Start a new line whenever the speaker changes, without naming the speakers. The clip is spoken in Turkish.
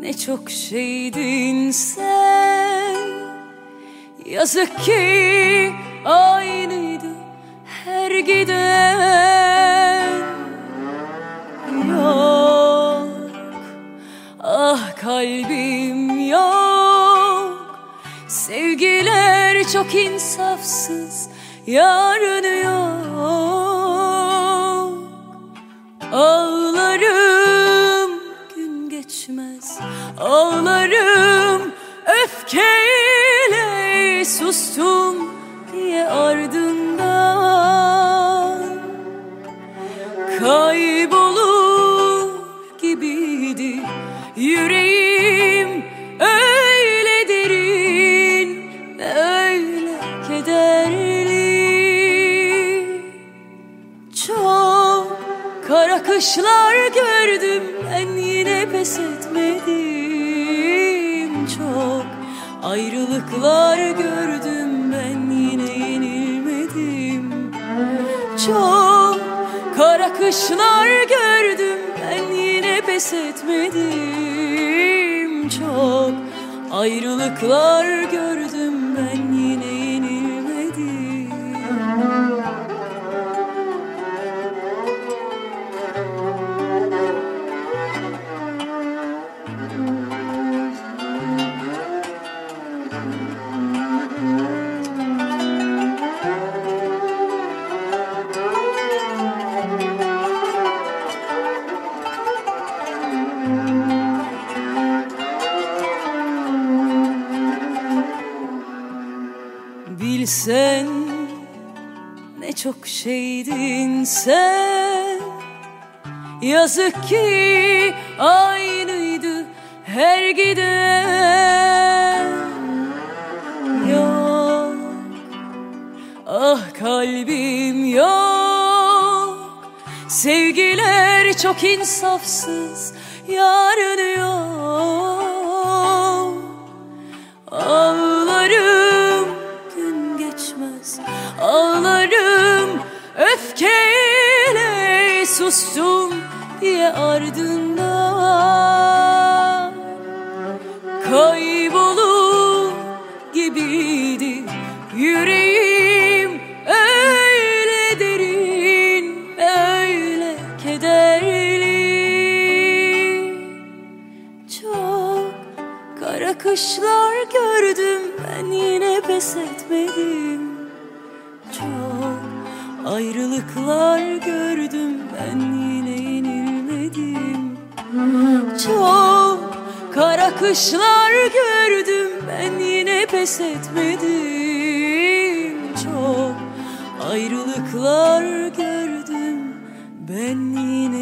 ne çok şeydin sen. Yazık ki aynıydı her giden. Yok ah kalbim yok. Sevgiler çok insafsız yarın yok. Gün geçmez. Ağlarım öfkeyle sustum kara kışlar gördüm ben yine pes etmedim Çok. Ayrılıklar gördüm ben yine yenilmedim Çok. Kara kışlar gördüm ben yine pes etmedim Çok. Ayrılıklar gördüm ben Bilsen ne çok şeydin sen. Yazık ki aynıydı her giden. Yok ah kalbim yok. Sevgiler çok insafsız yarın yok sustum diye ardından Kaybolur gibiydi yüreğim. Öyle derin öyle kederli. Çok kara kışlar gördüm ben yine pes etmedim ayrılıklar gördüm ben yine yenilmedim. Çok kara kışlar gördüm ben yine pes etmedim. Çok ayrılıklar gördüm ben yine